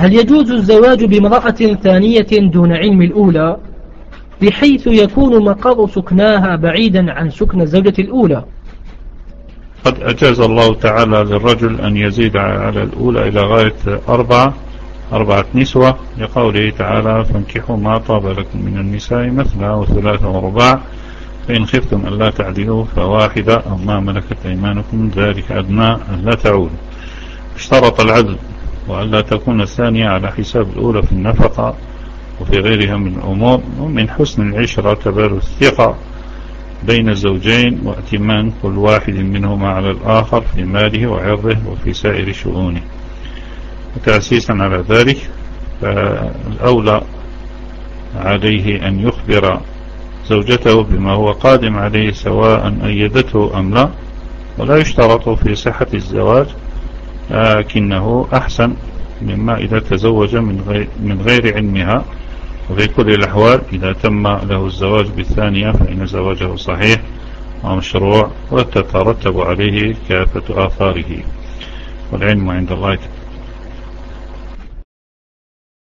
هل يجوز الزواج بامرأة ثانية دون علم الأولى بحيث يكون مقر سكناها بعيدا عن سكن الزوجة الأولى؟ قد أجاز الله تعالى للرجل أن يزيد على الأولى إلى غاية أربعة أربعة نسوة لقوله تعالى فانكحوا ما طاب لكم من النساء مثنى وثلاثة ورباع فإن خفتم أن لا تعدلوا فواحدة أو ما ملكت أيمانكم ذلك أدنى أن لا تعودوا. اشترط العدل وألا تكون الثانية على حساب الأولى في النفقة وفي غيرها من الأمور ومن حسن العشرة تبادل الثقة بين الزوجين واتمان كل واحد منهما على الآخر في ماله وعرضه وفي سائر شؤونه. وتأسيسا على ذلك فالأولى عليه أن يخبر زوجته بما هو قادم عليه سواء أيدته أم لا ولا يشترط في صحة الزواج لكنه أحسن مما إذا تزوج من غير, علمها. وفي كل الأحوال إذا تم له الزواج بالثانية فإن زواجه صحيح ومشروع وتترتب عليه كافة آثاره. والعلم عند الله